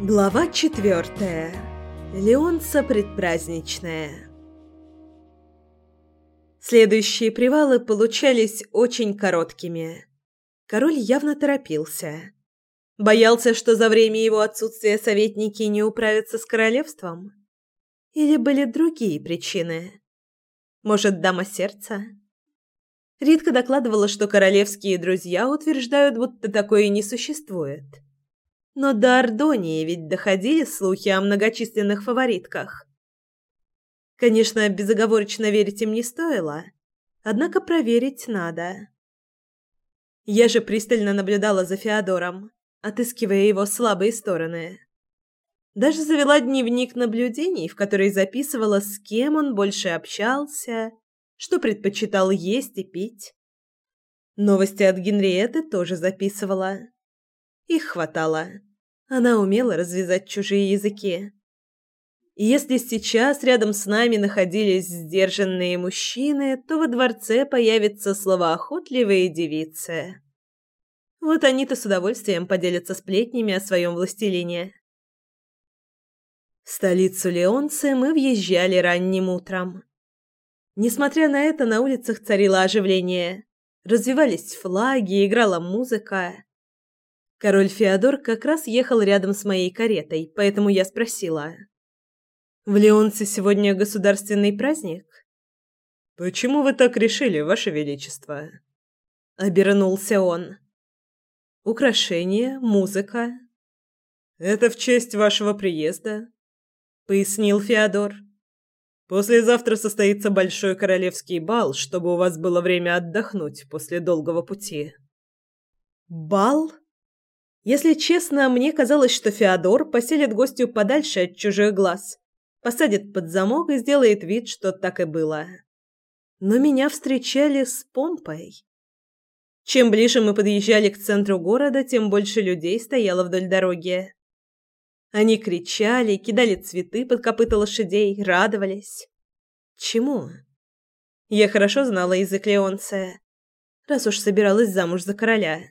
Глава четвертая. Леонца предпраздничная. Следующие привалы получались очень короткими. Король явно торопился. Боялся, что за время его отсутствия советники не управятся с королевством. Или были другие причины? Может, дама сердца? Ритка докладывала, что королевские друзья утверждают, будто такое не существует. Но до Ордонии ведь доходили слухи о многочисленных фаворитках. Конечно, безоговорочно верить им не стоило, однако проверить надо. Я же пристально наблюдала за Феодором, отыскивая его слабые стороны. Даже завела дневник наблюдений, в который записывала, с кем он больше общался, что предпочитал есть и пить. Новости от Генриетты тоже записывала. Их хватало. Она умела развязать чужие языки. И если сейчас рядом с нами находились сдержанные мужчины, то во дворце появятся словоохотливые девицы. Вот они-то с удовольствием поделятся сплетнями о своем властелине. В столицу Леонцы мы въезжали ранним утром. Несмотря на это, на улицах царило оживление. Развивались флаги, играла музыка. Король Феодор как раз ехал рядом с моей каретой, поэтому я спросила: "В Леонце сегодня государственный праздник?" "Почему вы так решили, ваше величество?" обернулся он. "Украшения, музыка. Это в честь вашего приезда", пояснил Феодор. "Послезавтра состоится большой королевский бал, чтобы у вас было время отдохнуть после долгого пути". "Бал?" Если честно, мне казалось, что Феодор поселит гостью подальше от чужих глаз, посадит под замок и сделает вид, что так и было. Но меня встречали с помпой. Чем ближе мы подъезжали к центру города, тем больше людей стояло вдоль дороги. Они кричали, кидали цветы под копыта лошадей, радовались. Чему? Я хорошо знала язык Леонция, раз уж собиралась замуж за короля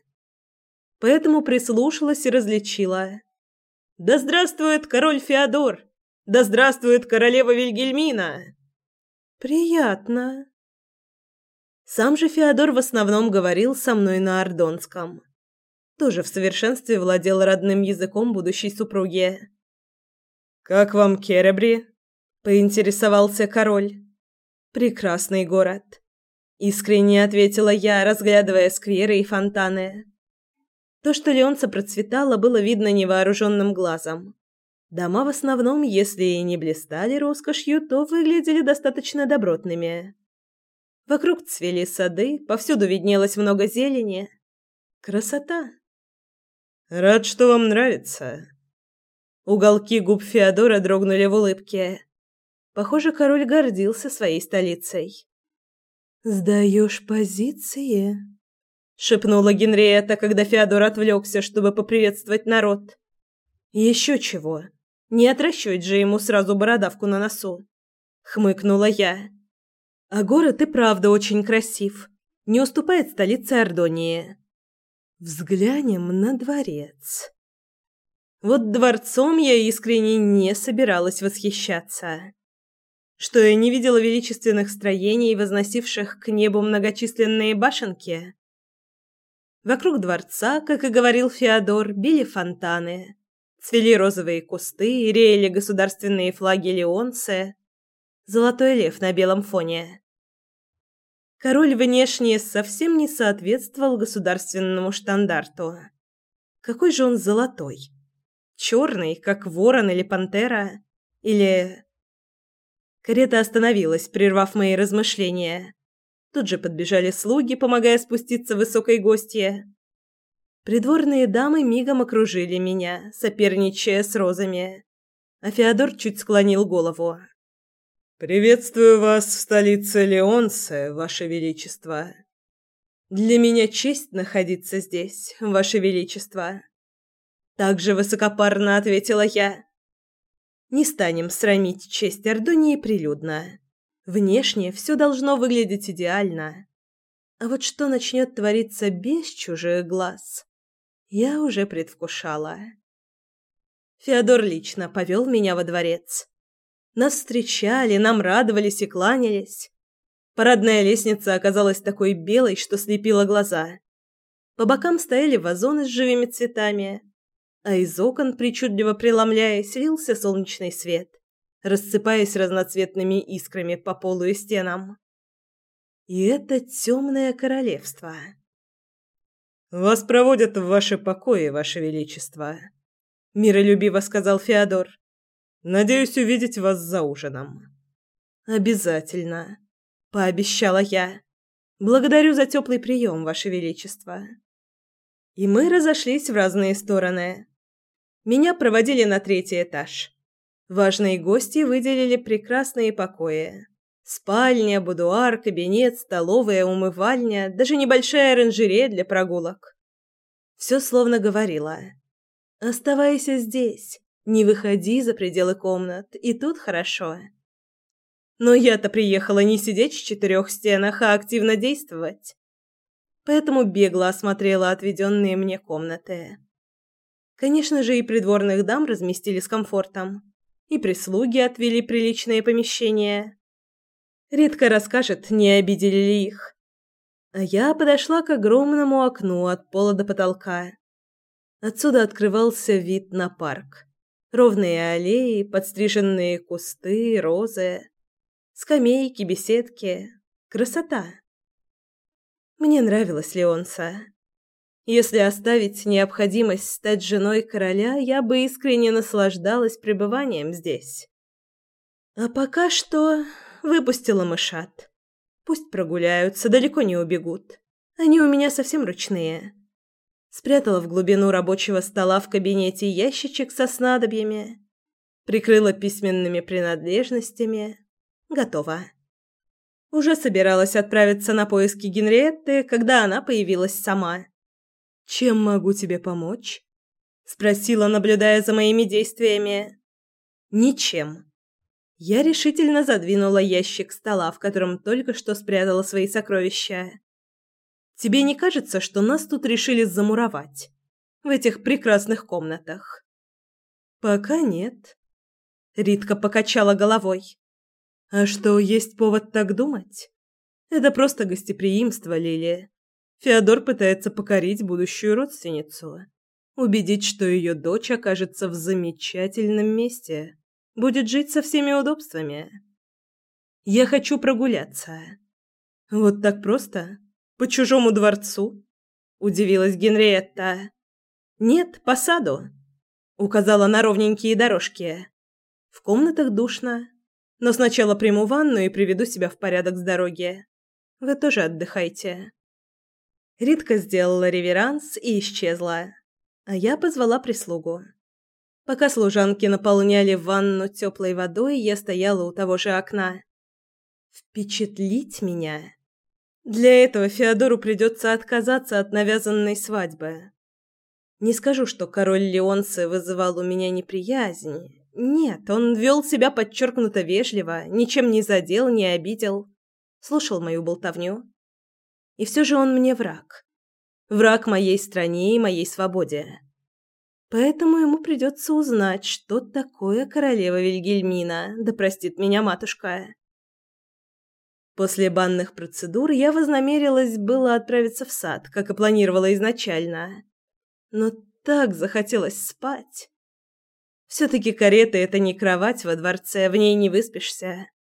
поэтому прислушалась и различила. «Да здравствует король Феодор! Да здравствует королева Вильгельмина!» «Приятно!» Сам же Феодор в основном говорил со мной на ордонском. Тоже в совершенстве владел родным языком будущей супруги. «Как вам Керебри?» – поинтересовался король. «Прекрасный город», – искренне ответила я, разглядывая скверы и фонтаны. То, что Леонца процветало, было видно невооруженным глазом. Дома в основном, если и не блистали роскошью, то выглядели достаточно добротными. Вокруг цвели сады, повсюду виднелось много зелени. Красота. Рад, что вам нравится. Уголки губ Феодора дрогнули в улыбке. Похоже, король гордился своей столицей. Сдаешь позиции? шепнула Генриетта, когда Феодор отвлекся, чтобы поприветствовать народ. Еще чего? Не отращивать же ему сразу бородавку на носу, хмыкнула я. А город и правда очень красив, не уступает столице Ордонии. Взглянем на дворец. Вот дворцом я искренне не собиралась восхищаться. Что я не видела величественных строений, возносивших к небу многочисленные башенки? Вокруг дворца, как и говорил Феодор, били фонтаны. Цвели розовые кусты, реяли государственные флаги Леонце. Золотой лев на белом фоне. Король внешне совсем не соответствовал государственному штандарту. Какой же он золотой? Черный, как ворон или пантера? Или... Карета остановилась, прервав мои размышления. Тут же подбежали слуги, помогая спуститься высокой гостье. Придворные дамы мигом окружили меня, соперничая с розами. А Феодор чуть склонил голову. «Приветствую вас в столице Леонсе, ваше величество». «Для меня честь находиться здесь, ваше величество». Так же высокопарно ответила я. «Не станем срамить честь Ордонии прилюдно». Внешне все должно выглядеть идеально. А вот что начнет твориться без чужих глаз, Я уже предвкушала. Феодор лично повел меня во дворец. Нас встречали, нам радовались и кланялись. Парадная лестница оказалась такой белой, что слепила глаза. По бокам стояли вазоны с живыми цветами, а из окон, причудливо преломляясь, лился солнечный свет, рассыпаясь разноцветными искрами по полу и стенам. И это темное королевство. «Вас проводят в ваши покои, ваше величество», — миролюбиво сказал Феодор. «Надеюсь увидеть вас за ужином». «Обязательно», — пообещала я. «Благодарю за теплый прием, ваше величество» и мы разошлись в разные стороны. Меня проводили на третий этаж. Важные гости выделили прекрасные покои. Спальня, будуар, кабинет, столовая, умывальня, даже небольшая оранжерея для прогулок. Все словно говорило. «Оставайся здесь, не выходи за пределы комнат, и тут хорошо». Но я-то приехала не сидеть в четырех стенах, а активно действовать поэтому бегло осмотрела отведенные мне комнаты. Конечно же, и придворных дам разместили с комфортом, и прислуги отвели приличные помещения. Редко расскажет, не обидели ли их. А я подошла к огромному окну от пола до потолка. Отсюда открывался вид на парк. Ровные аллеи, подстриженные кусты, розы, скамейки, беседки. Красота. Мне нравилась Леонса. Если оставить необходимость стать женой короля, я бы искренне наслаждалась пребыванием здесь. А пока что выпустила мышат. Пусть прогуляются, далеко не убегут. Они у меня совсем ручные. Спрятала в глубину рабочего стола в кабинете ящичек со снадобьями, прикрыла письменными принадлежностями. Готово. Уже собиралась отправиться на поиски Генриетты, когда она появилась сама. «Чем могу тебе помочь?» – спросила, наблюдая за моими действиями. «Ничем». Я решительно задвинула ящик стола, в котором только что спрятала свои сокровища. «Тебе не кажется, что нас тут решили замуровать? В этих прекрасных комнатах?» «Пока нет». Ритка покачала головой. А что, есть повод так думать? Это просто гостеприимство, Лилия. Феодор пытается покорить будущую родственницу. Убедить, что ее дочь окажется в замечательном месте. Будет жить со всеми удобствами. Я хочу прогуляться. Вот так просто? По чужому дворцу? Удивилась Генриетта. Нет, по саду. Указала на ровненькие дорожки. В комнатах душно, но сначала приму ванну и приведу себя в порядок с дороги. Вы тоже отдыхайте. Ритка сделала реверанс и исчезла, а я позвала прислугу. Пока служанки наполняли ванну теплой водой, я стояла у того же окна. Впечатлить меня? Для этого Феодору придется отказаться от навязанной свадьбы. Не скажу, что король Леонцы вызывал у меня неприязнь, нет, он вел себя подчеркнуто вежливо, ничем не задел, не обидел. Слушал мою болтовню. И все же он мне враг. Враг моей стране и моей свободе. Поэтому ему придется узнать, что такое королева Вильгельмина, да простит меня матушка. После банных процедур я вознамерилась было отправиться в сад, как и планировала изначально. Но так захотелось спать. Все-таки карета — это не кровать во дворце, в ней не выспишься.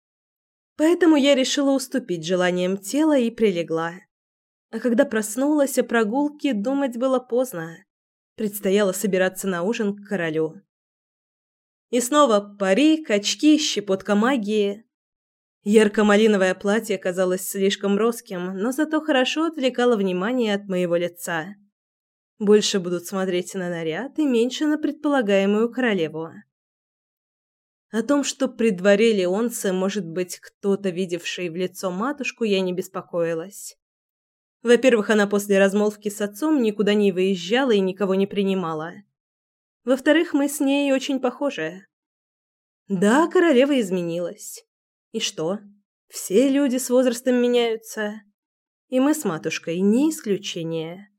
Поэтому я решила уступить желаниям тела и прилегла. А когда проснулась о прогулке, думать было поздно. Предстояло собираться на ужин к королю. И снова парик, очки, щепотка магии. Ярко-малиновое платье казалось слишком роским, но зато хорошо отвлекало внимание от моего лица. Больше будут смотреть на наряд и меньше на предполагаемую королеву. О том, что при дворе Леонце может быть кто-то, видевший в лицо матушку, я не беспокоилась. Во-первых, она после размолвки с отцом никуда не выезжала и никого не принимала. Во-вторых, мы с ней очень похожи. Да, королева изменилась. И что? Все люди с возрастом меняются. И мы с матушкой не исключение.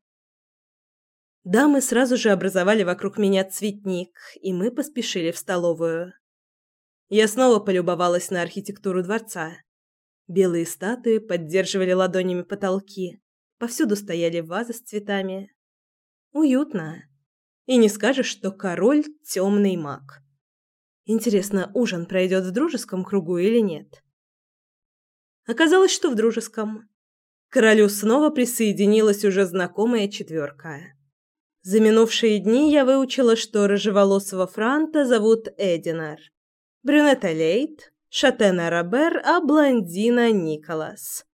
Дамы сразу же образовали вокруг меня цветник, и мы поспешили в столовую. Я снова полюбовалась на архитектуру дворца. Белые статуи поддерживали ладонями потолки. Повсюду стояли вазы с цветами. Уютно. И не скажешь, что король – темный маг. Интересно, ужин пройдет в дружеском кругу или нет? Оказалось, что в дружеском. К королю снова присоединилась уже знакомая четверка. За минувшие дни я выучила, что рыжеволосого франта зовут Эдинар, брюнета Лейт, шатена Робер, а блондина Николас.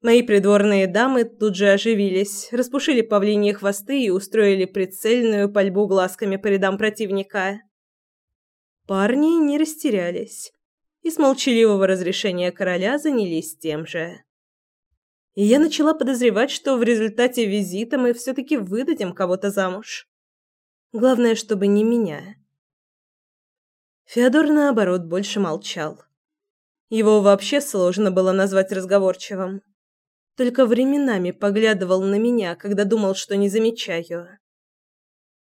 Мои придворные дамы тут же оживились, распушили павлиньи хвосты и устроили прицельную пальбу глазками по рядам противника. Парни не растерялись и с молчаливого разрешения короля занялись тем же. И я начала подозревать, что в результате визита мы все-таки выдадим кого-то замуж. Главное, чтобы не меня. Феодор, наоборот, больше молчал. Его вообще сложно было назвать разговорчивым. Только временами поглядывал на меня, когда думал, что не замечаю.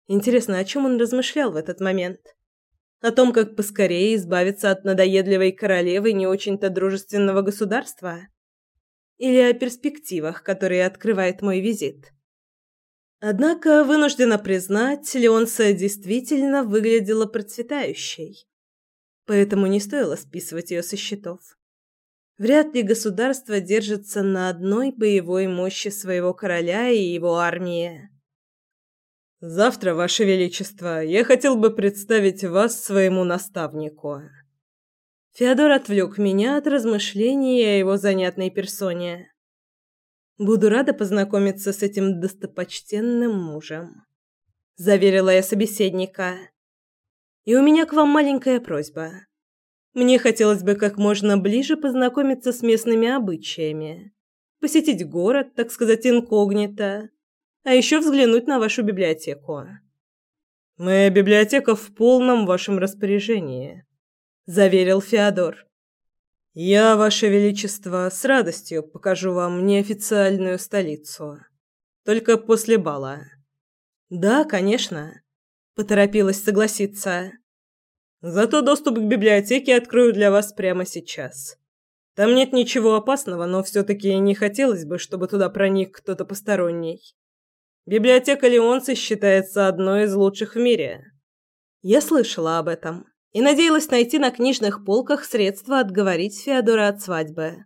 Интересно, о чем он размышлял в этот момент? О том, как поскорее избавиться от надоедливой королевы не очень-то дружественного государства? Или о перспективах, которые открывает мой визит? Однако, вынуждена признать, Леонса действительно выглядела процветающей. Поэтому не стоило списывать ее со счетов. Вряд ли государство держится на одной боевой мощи своего короля и его армии. Завтра, ваше величество, я хотел бы представить вас своему наставнику. Феодор отвлек меня от размышлений о его занятной персоне. Буду рада познакомиться с этим достопочтенным мужем, заверила я собеседника. И у меня к вам маленькая просьба. Мне хотелось бы как можно ближе познакомиться с местными обычаями, посетить город, так сказать, инкогнито а еще взглянуть на вашу библиотеку. Моя библиотека в полном вашем распоряжении, заверил Феодор. Я, ваше величество, с радостью покажу вам неофициальную столицу. Только после бала. Да, конечно, поторопилась согласиться. Зато доступ к библиотеке открою для вас прямо сейчас. Там нет ничего опасного, но все таки не хотелось бы, чтобы туда проник кто-то посторонний. Библиотека Леонцы считается одной из лучших в мире. Я слышала об этом и надеялась найти на книжных полках средства отговорить Феодора от свадьбы.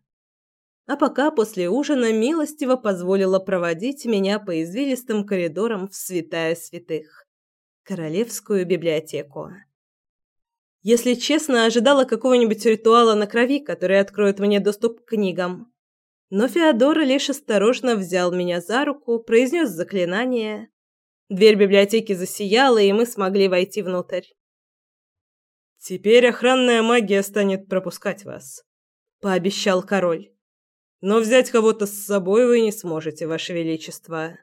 А пока после ужина милостиво позволила проводить меня по извилистым коридорам в святая святых королевскую библиотеку. Если честно, ожидала какого-нибудь ритуала на крови, который откроет мне доступ к книгам. Но Феодор лишь осторожно взял меня за руку, произнес заклинание. Дверь библиотеки засияла, и мы смогли войти внутрь. «Теперь охранная магия станет пропускать вас», — пообещал король. «Но взять кого-то с собой вы не сможете, ваше величество».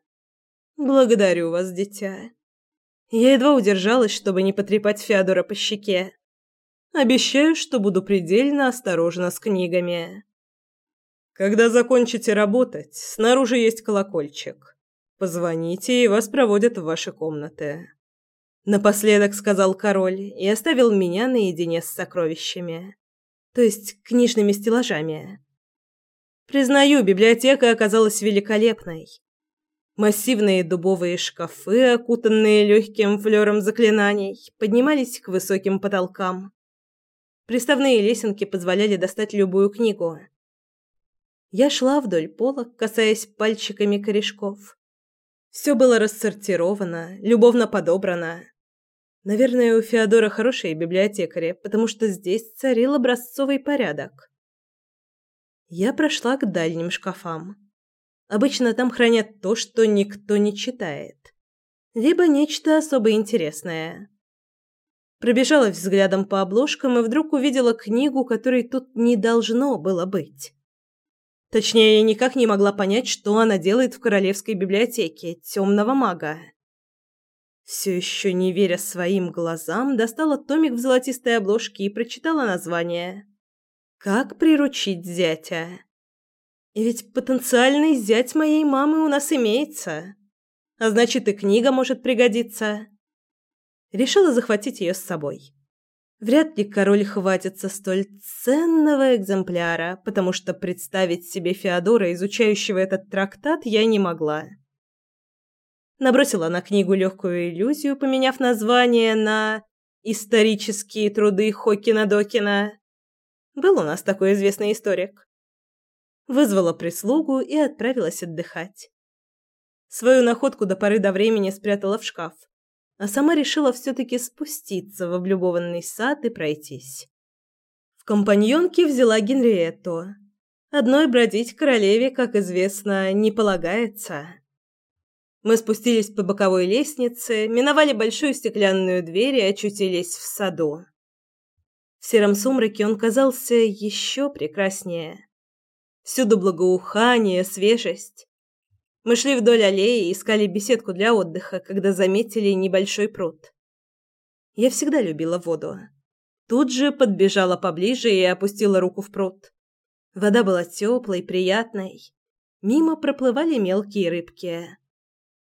«Благодарю вас, дитя». Я едва удержалась, чтобы не потрепать Феодора по щеке. Обещаю, что буду предельно осторожна с книгами. Когда закончите работать, снаружи есть колокольчик. Позвоните, и вас проводят в ваши комнаты. Напоследок сказал король и оставил меня наедине с сокровищами, то есть книжными стеллажами. Признаю, библиотека оказалась великолепной. Массивные дубовые шкафы, окутанные легким флером заклинаний, поднимались к высоким потолкам. Приставные лесенки позволяли достать любую книгу. Я шла вдоль полок, касаясь пальчиками корешков. Все было рассортировано, любовно подобрано. Наверное, у Феодора хорошие библиотекари, потому что здесь царил образцовый порядок. Я прошла к дальним шкафам. Обычно там хранят то, что никто не читает. Либо нечто особо интересное. Пробежалась взглядом по обложкам и вдруг увидела книгу, которой тут не должно было быть. Точнее, я никак не могла понять, что она делает в королевской библиотеке темного мага. Все еще не веря своим глазам, достала томик в золотистой обложке и прочитала название. «Как приручить зятя?» И ведь потенциальный зять моей мамы у нас имеется. А значит, и книга может пригодиться. Решила захватить ее с собой. Вряд ли король хватится столь ценного экземпляра, потому что представить себе Феодора, изучающего этот трактат, я не могла. Набросила на книгу легкую иллюзию, поменяв название на «Исторические труды Хокина-Докина». Был у нас такой известный историк. Вызвала прислугу и отправилась отдыхать. Свою находку до поры до времени спрятала в шкаф, а сама решила все-таки спуститься в облюбованный сад и пройтись. В компаньонке взяла Генриетту. Одной бродить королеве, как известно, не полагается. Мы спустились по боковой лестнице, миновали большую стеклянную дверь и очутились в саду. В сером сумраке он казался еще прекраснее. Всюду благоухание, свежесть. Мы шли вдоль аллеи и искали беседку для отдыха, когда заметили небольшой пруд. Я всегда любила воду. Тут же подбежала поближе и опустила руку в пруд. Вода была теплой, приятной. Мимо проплывали мелкие рыбки.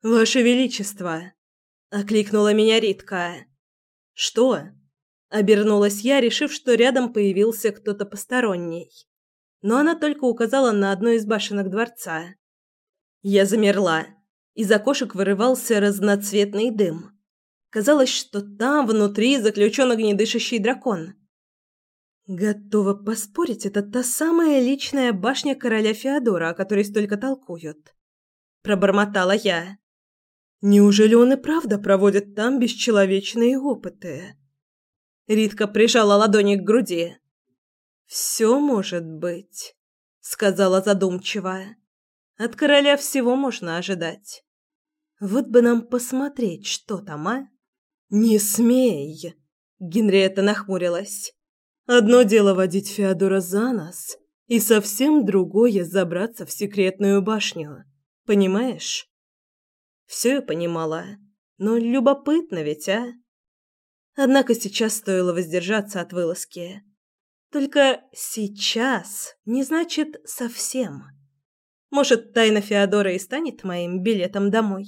«Ваше Величество!» — окликнула меня Ритка. «Что?» — обернулась я, решив, что рядом появился кто-то посторонний но она только указала на одну из башенок дворца. Я замерла. Из окошек вырывался разноцветный дым. Казалось, что там внутри заключен огнедышащий дракон. Готова поспорить, это та самая личная башня короля Феодора, о которой столько толкуют. Пробормотала я. Неужели он и правда проводит там бесчеловечные опыты? Ритка прижала ладони к груди. «Все может быть», — сказала задумчиво. «От короля всего можно ожидать. Вот бы нам посмотреть, что там, а?» «Не смей!» — Генриетта нахмурилась. «Одно дело водить Феодора за нос, и совсем другое — забраться в секретную башню. Понимаешь?» Все я понимала, но любопытно ведь, а? Однако сейчас стоило воздержаться от вылазки. Только сейчас не значит совсем. Может, тайна Феодора и станет моим билетом домой.